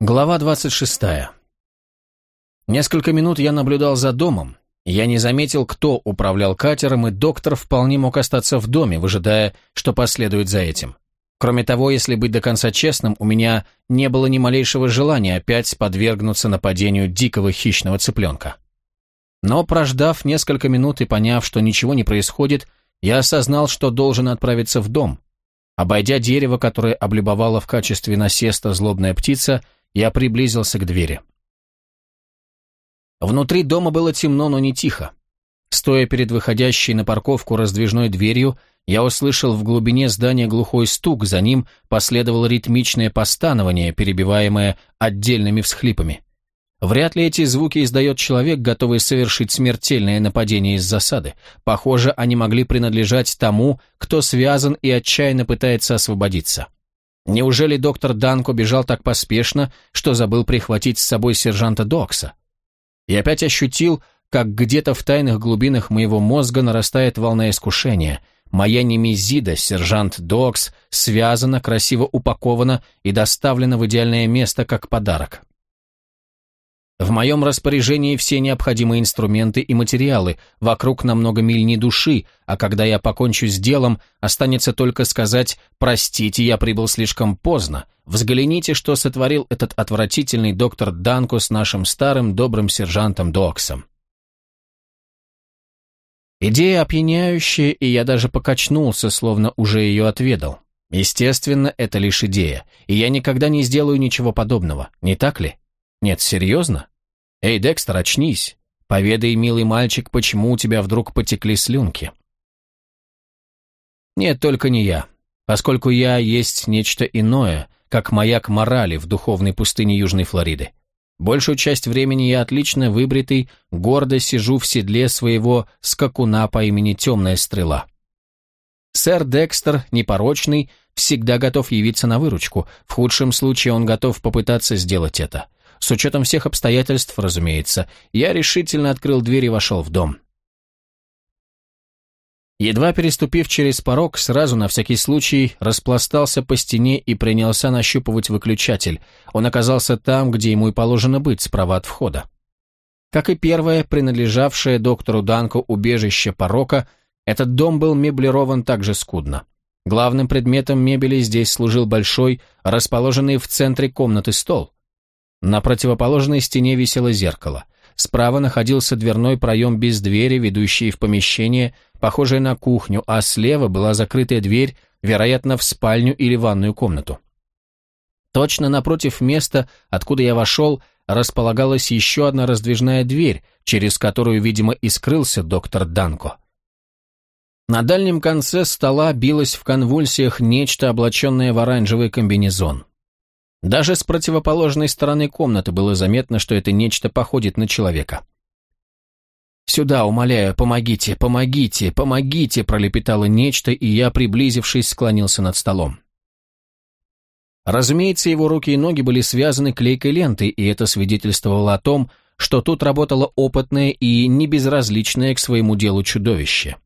Глава 26. Несколько минут я наблюдал за домом. Я не заметил, кто управлял катером, и доктор вполне мог остаться в доме, выжидая, что последует за этим. Кроме того, если быть до конца честным, у меня не было ни малейшего желания опять подвергнуться нападению дикого хищного цыпленка. Но, прождав несколько минут и поняв, что ничего не происходит, я осознал, что должен отправиться в дом. Обойдя дерево, которое облюбовала в качестве насеста злобная птица, я приблизился к двери. Внутри дома было темно, но не тихо. Стоя перед выходящей на парковку раздвижной дверью, я услышал в глубине здания глухой стук, за ним последовало ритмичное постанование, перебиваемое отдельными всхлипами. Вряд ли эти звуки издает человек, готовый совершить смертельное нападение из засады. Похоже, они могли принадлежать тому, кто связан и отчаянно пытается освободиться. Неужели доктор Данко бежал так поспешно, что забыл прихватить с собой сержанта Докса? И опять ощутил, как где-то в тайных глубинах моего мозга нарастает волна искушения. Моя немезида, сержант Докс, связана, красиво упакована и доставлена в идеальное место как подарок. В моем распоряжении все необходимые инструменты и материалы, вокруг на много миль ни души, а когда я покончу с делом, останется только сказать «Простите, я прибыл слишком поздно. Взгляните, что сотворил этот отвратительный доктор Данко с нашим старым добрым сержантом Доксом». Идея опьяняющая, и я даже покачнулся, словно уже ее отведал. Естественно, это лишь идея, и я никогда не сделаю ничего подобного, не так ли? Нет, серьезно? Эй, Декстер, очнись. Поведай, милый мальчик, почему у тебя вдруг потекли слюнки. Нет, только не я. Поскольку я есть нечто иное, как маяк морали в духовной пустыне Южной Флориды. Большую часть времени я отлично выбритый, гордо сижу в седле своего скакуна по имени Темная Стрела. Сэр Декстер, непорочный, всегда готов явиться на выручку, в худшем случае он готов попытаться сделать это. С учетом всех обстоятельств, разумеется, я решительно открыл дверь и вошел в дом. Едва переступив через порог, сразу на всякий случай распластался по стене и принялся нащупывать выключатель. Он оказался там, где ему и положено быть, справа от входа. Как и первое, принадлежавшее доктору Данку убежище порока, этот дом был меблирован также скудно. Главным предметом мебели здесь служил большой, расположенный в центре комнаты стол. На противоположной стене висело зеркало. Справа находился дверной проем без двери, ведущий в помещение, похожее на кухню, а слева была закрытая дверь, вероятно, в спальню или ванную комнату. Точно напротив места, откуда я вошел, располагалась еще одна раздвижная дверь, через которую, видимо, и скрылся доктор Данко. На дальнем конце стола билось в конвульсиях нечто, облаченное в оранжевый комбинезон. Даже с противоположной стороны комнаты было заметно, что это нечто походит на человека. «Сюда, умоляю, помогите, помогите, помогите!» пролепетало нечто, и я, приблизившись, склонился над столом. Разумеется, его руки и ноги были связаны клейкой лентой, и это свидетельствовало о том, что тут работало опытное и небезразличное к своему делу чудовище.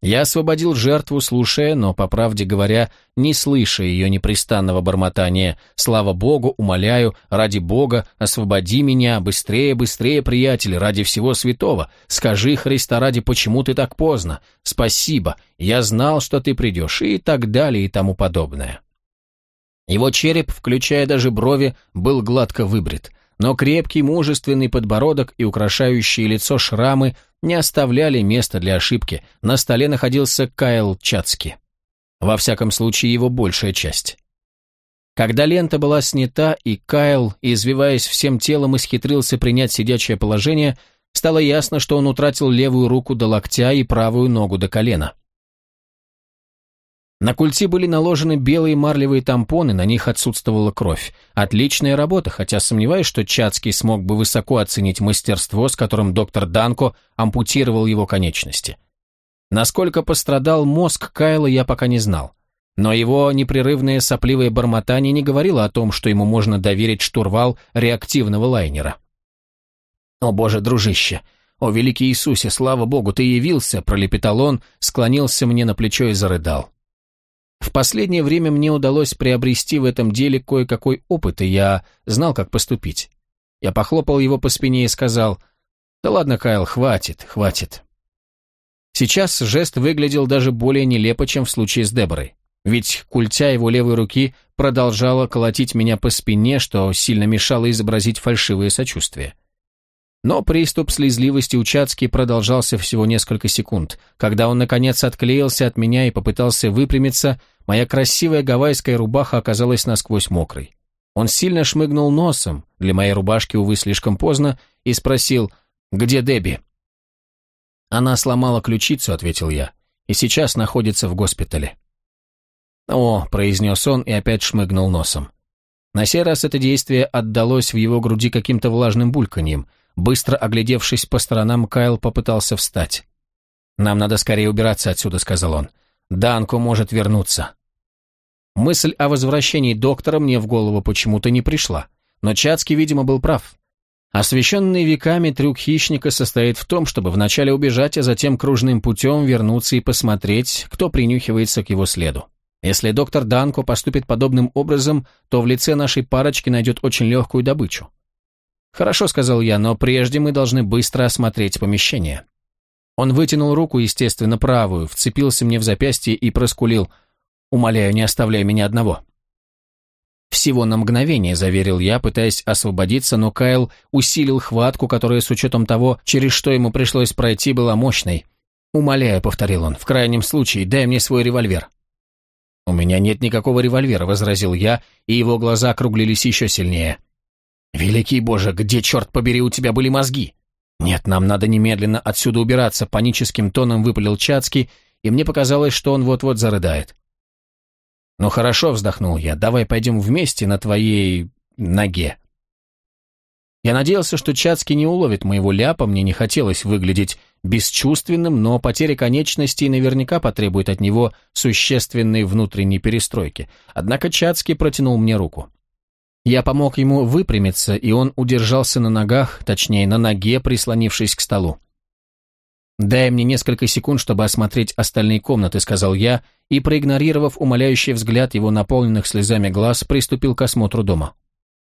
Я освободил жертву, слушая, но, по правде говоря, не слыша ее непрестанного бормотания. «Слава Богу, умоляю, ради Бога, освободи меня, быстрее, быстрее, приятель, ради всего святого, скажи, Христа ради, почему ты так поздно, спасибо, я знал, что ты придешь» и так далее и тому подобное. Его череп, включая даже брови, был гладко выбрит, но крепкий, мужественный подбородок и украшающие лицо шрамы не оставляли места для ошибки, на столе находился Кайл Чацки. Во всяком случае, его большая часть. Когда лента была снята, и Кайл, извиваясь всем телом, исхитрился принять сидячее положение, стало ясно, что он утратил левую руку до локтя и правую ногу до колена. На культи были наложены белые марлевые тампоны, на них отсутствовала кровь. Отличная работа, хотя сомневаюсь, что Чацкий смог бы высоко оценить мастерство, с которым доктор Данко ампутировал его конечности. Насколько пострадал мозг Кайла, я пока не знал. Но его непрерывное сопливое бормотание не говорило о том, что ему можно доверить штурвал реактивного лайнера. «О боже, дружище! О великий Иисусе, слава богу, ты явился!» – пролепетал он, склонился мне на плечо и зарыдал. В последнее время мне удалось приобрести в этом деле кое-какой опыт, и я знал, как поступить. Я похлопал его по спине и сказал, «Да ладно, Кайл, хватит, хватит». Сейчас жест выглядел даже более нелепо, чем в случае с Деборой. Ведь культя его левой руки продолжала колотить меня по спине, что сильно мешало изобразить фальшивое сочувствие. Но приступ слезливости у Чацки продолжался всего несколько секунд. Когда он, наконец, отклеился от меня и попытался выпрямиться, моя красивая гавайская рубаха оказалась насквозь мокрой. Он сильно шмыгнул носом, для моей рубашки, увы, слишком поздно, и спросил «Где Дебби?» «Она сломала ключицу», — ответил я, — «и сейчас находится в госпитале». «О», — произнес он и опять шмыгнул носом. На сей раз это действие отдалось в его груди каким-то влажным бульканьем. Быстро оглядевшись по сторонам, Кайл попытался встать. «Нам надо скорее убираться отсюда», — сказал он. «Данко может вернуться». Мысль о возвращении доктора мне в голову почему-то не пришла, но Чацкий, видимо, был прав. Освещенный веками трюк хищника состоит в том, чтобы вначале убежать, а затем кружным путем вернуться и посмотреть, кто принюхивается к его следу. Если доктор Данко поступит подобным образом, то в лице нашей парочки найдет очень легкую добычу. «Хорошо», — сказал я, — «но прежде мы должны быстро осмотреть помещение». Он вытянул руку, естественно, правую, вцепился мне в запястье и проскулил. «Умоляю, не оставляй меня одного». «Всего на мгновение», — заверил я, пытаясь освободиться, но Кайл усилил хватку, которая, с учетом того, через что ему пришлось пройти, была мощной. «Умоляю», — повторил он, — «в крайнем случае, дай мне свой револьвер». «У меня нет никакого револьвера», — возразил я, и его глаза округлились еще сильнее. «Великий Боже, где, черт побери, у тебя были мозги?» «Нет, нам надо немедленно отсюда убираться», — паническим тоном выпалил Чацкий, и мне показалось, что он вот-вот зарыдает. «Ну хорошо», — вздохнул я, — «давай пойдем вместе на твоей... ноге». Я надеялся, что Чацкий не уловит моего ляпа, мне не хотелось выглядеть бесчувственным, но потеря конечностей наверняка потребует от него существенной внутренней перестройки. Однако Чацкий протянул мне руку. Я помог ему выпрямиться, и он удержался на ногах, точнее, на ноге, прислонившись к столу. «Дай мне несколько секунд, чтобы осмотреть остальные комнаты», — сказал я, и, проигнорировав умоляющий взгляд его наполненных слезами глаз, приступил к осмотру дома.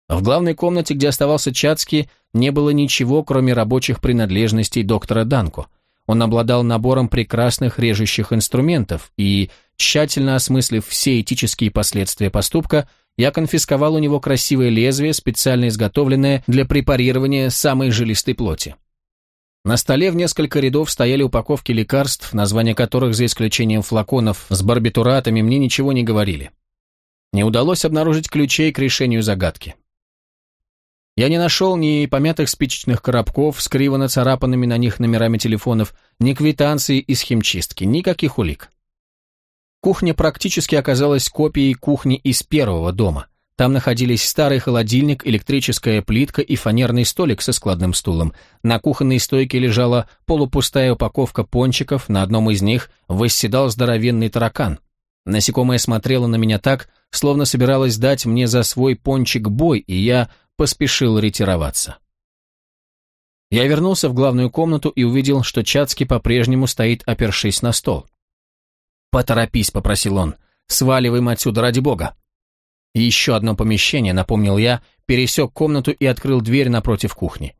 В главной комнате, где оставался Чацкий, не было ничего, кроме рабочих принадлежностей доктора Данко. Он обладал набором прекрасных режущих инструментов, и, тщательно осмыслив все этические последствия поступка, я конфисковал у него красивое лезвие, специально изготовленное для препарирования самой жилистой плоти. На столе в несколько рядов стояли упаковки лекарств, названия которых, за исключением флаконов с барбитуратами, мне ничего не говорили. Не удалось обнаружить ключей к решению загадки. Я не нашел ни помятых спичечных коробков с криво нацарапанными на них номерами телефонов, ни квитанции из химчистки, никаких улик. Кухня практически оказалась копией кухни из первого дома – там находились старый холодильник, электрическая плитка и фанерный столик со складным стулом. На кухонной стойке лежала полупустая упаковка пончиков, на одном из них восседал здоровенный таракан. Насекомое смотрело на меня так, словно собиралось дать мне за свой пончик бой, и я поспешил ретироваться. Я вернулся в главную комнату и увидел, что Чацкий по-прежнему стоит, опершись на стол. «Поторопись», — попросил он, — «сваливаем отсюда ради бога». Еще одно помещение, напомнил я, пересек комнату и открыл дверь напротив кухни.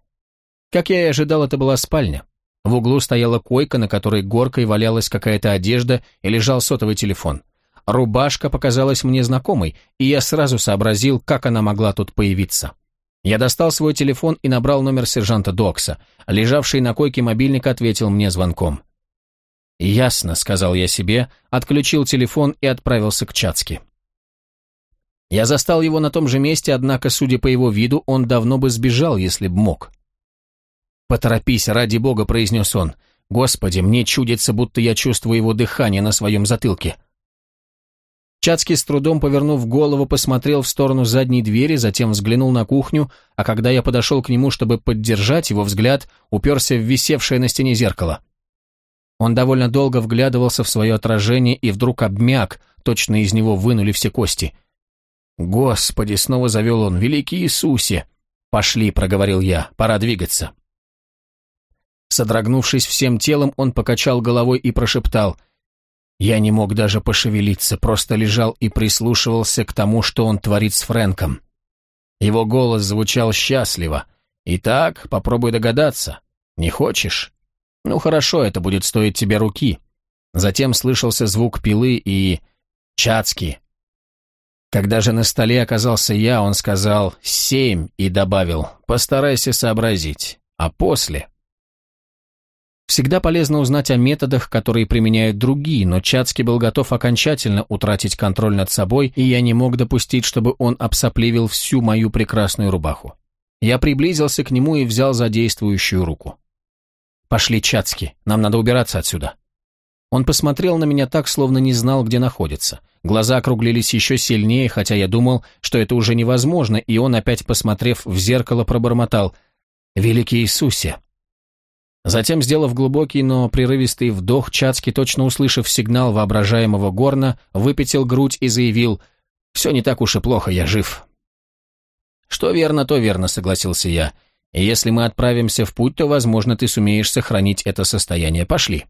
Как я и ожидал, это была спальня. В углу стояла койка, на которой горкой валялась какая-то одежда и лежал сотовый телефон. Рубашка показалась мне знакомой, и я сразу сообразил, как она могла тут появиться. Я достал свой телефон и набрал номер сержанта Докса. Лежавший на койке мобильник ответил мне звонком. «Ясно», — сказал я себе, отключил телефон и отправился к Чацке. Я застал его на том же месте, однако, судя по его виду, он давно бы сбежал, если б мог. «Поторопись, ради бога», — произнес он. «Господи, мне чудится, будто я чувствую его дыхание на своем затылке». Чацкий с трудом повернув голову, посмотрел в сторону задней двери, затем взглянул на кухню, а когда я подошел к нему, чтобы поддержать его взгляд, уперся в висевшее на стене зеркало. Он довольно долго вглядывался в свое отражение и вдруг обмяк, точно из него вынули все кости — «Господи!» — снова завел он. «Великий Иисусе!» «Пошли!» — проговорил я. «Пора двигаться!» Содрогнувшись всем телом, он покачал головой и прошептал. Я не мог даже пошевелиться, просто лежал и прислушивался к тому, что он творит с Фрэнком. Его голос звучал счастливо. «Итак, попробуй догадаться. Не хочешь? Ну хорошо, это будет стоить тебе руки». Затем слышался звук пилы и... «Чацки!» Когда же на столе оказался я, он сказал «семь» и добавил «постарайся сообразить». А после... Всегда полезно узнать о методах, которые применяют другие, но Чацкий был готов окончательно утратить контроль над собой, и я не мог допустить, чтобы он обсопливил всю мою прекрасную рубаху. Я приблизился к нему и взял за действующую руку. «Пошли, Чацкий, нам надо убираться отсюда». Он посмотрел на меня так, словно не знал, где находится. Глаза округлились еще сильнее, хотя я думал, что это уже невозможно, и он, опять посмотрев в зеркало, пробормотал «Великий Иисусе!» Затем, сделав глубокий, но прерывистый вдох, Чацкий, точно услышав сигнал воображаемого горна, выпятил грудь и заявил «Все не так уж и плохо, я жив». «Что верно, то верно», — согласился я. «И если мы отправимся в путь, то, возможно, ты сумеешь сохранить это состояние. Пошли».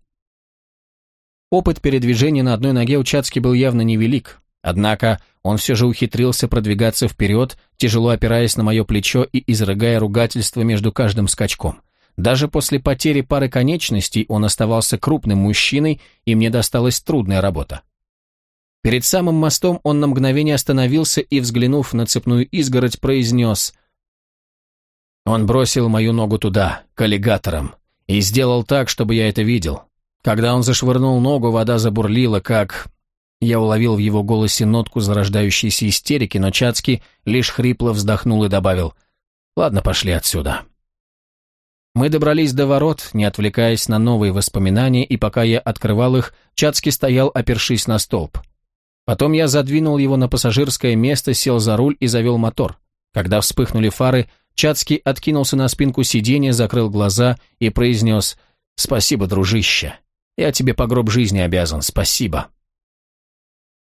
Опыт передвижения на одной ноге у Чацки был явно невелик, однако он все же ухитрился продвигаться вперед, тяжело опираясь на мое плечо и изрыгая ругательство между каждым скачком. Даже после потери пары конечностей он оставался крупным мужчиной, и мне досталась трудная работа. Перед самым мостом он на мгновение остановился и, взглянув на цепную изгородь, произнес «Он бросил мою ногу туда, к аллигаторам, и сделал так, чтобы я это видел. Когда он зашвырнул ногу, вода забурлила, как...» Я уловил в его голосе нотку зарождающейся истерики, но Чацкий лишь хрипло вздохнул и добавил «Ладно, пошли отсюда». Мы добрались до ворот, не отвлекаясь на новые воспоминания, и пока я открывал их, Чацкий стоял, опершись на столб. Потом я задвинул его на пассажирское место, сел за руль и завел мотор. Когда вспыхнули фары, Чацкий откинулся на спинку сиденья, закрыл глаза и произнес «Спасибо, дружище. Я тебе по гроб жизни обязан. Спасибо».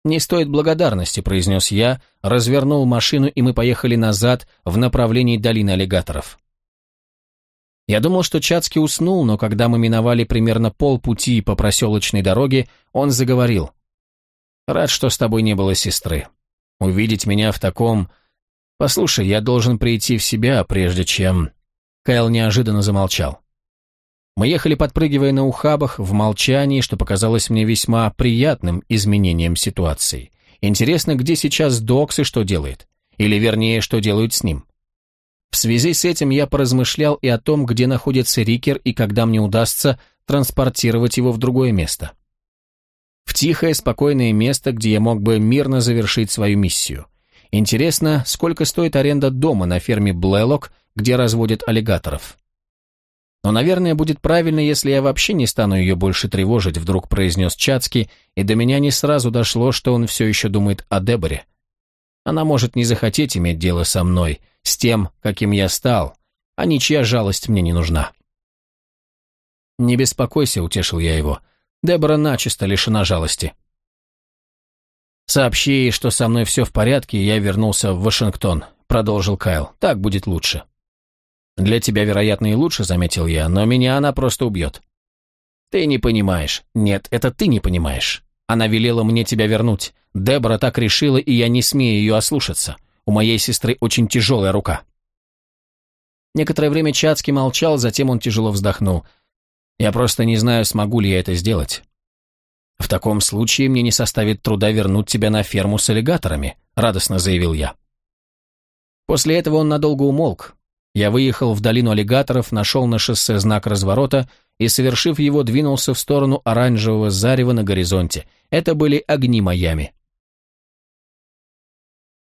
«Не стоит благодарности», — произнес я, развернул машину, и мы поехали назад в направлении долины аллигаторов. Я думал, что Чацкий уснул, но когда мы миновали примерно полпути по проселочной дороге, он заговорил. «Рад, что с тобой не было сестры. Увидеть меня в таком... Послушай, я должен прийти в себя, прежде чем...» Кайл неожиданно замолчал. Мы ехали, подпрыгивая на ухабах, в молчании, что показалось мне весьма приятным изменением ситуации. Интересно, где сейчас Докс и что делает? Или, вернее, что делают с ним? В связи с этим я поразмышлял и о том, где находится Рикер и когда мне удастся транспортировать его в другое место. В тихое, спокойное место, где я мог бы мирно завершить свою миссию. Интересно, сколько стоит аренда дома на ферме Блэлок, где разводят аллигаторов? Но, наверное, будет правильно, если я вообще не стану ее больше тревожить, вдруг произнес Чацкий, и до меня не сразу дошло, что он все еще думает о Деборе. Она может не захотеть иметь дело со мной, с тем, каким я стал, а ничья жалость мне не нужна. «Не беспокойся», — утешил я его. «Дебора начисто лишена жалости». «Сообщи ей, что со мной все в порядке, и я вернулся в Вашингтон», — продолжил Кайл. «Так будет лучше». «Для тебя, вероятно, и лучше», — заметил я, «но меня она просто убьет». «Ты не понимаешь. Нет, это ты не понимаешь. Она велела мне тебя вернуть. Дебора так решила, и я не смею ее ослушаться. У моей сестры очень тяжелая рука». Некоторое время Чацкий молчал, затем он тяжело вздохнул. «Я просто не знаю, смогу ли я это сделать». «В таком случае мне не составит труда вернуть тебя на ферму с аллигаторами», — радостно заявил я. После этого он надолго умолк. Я выехал в долину аллигаторов, нашел на шоссе знак разворота и, совершив его, двинулся в сторону оранжевого зарева на горизонте. Это были огни Майами.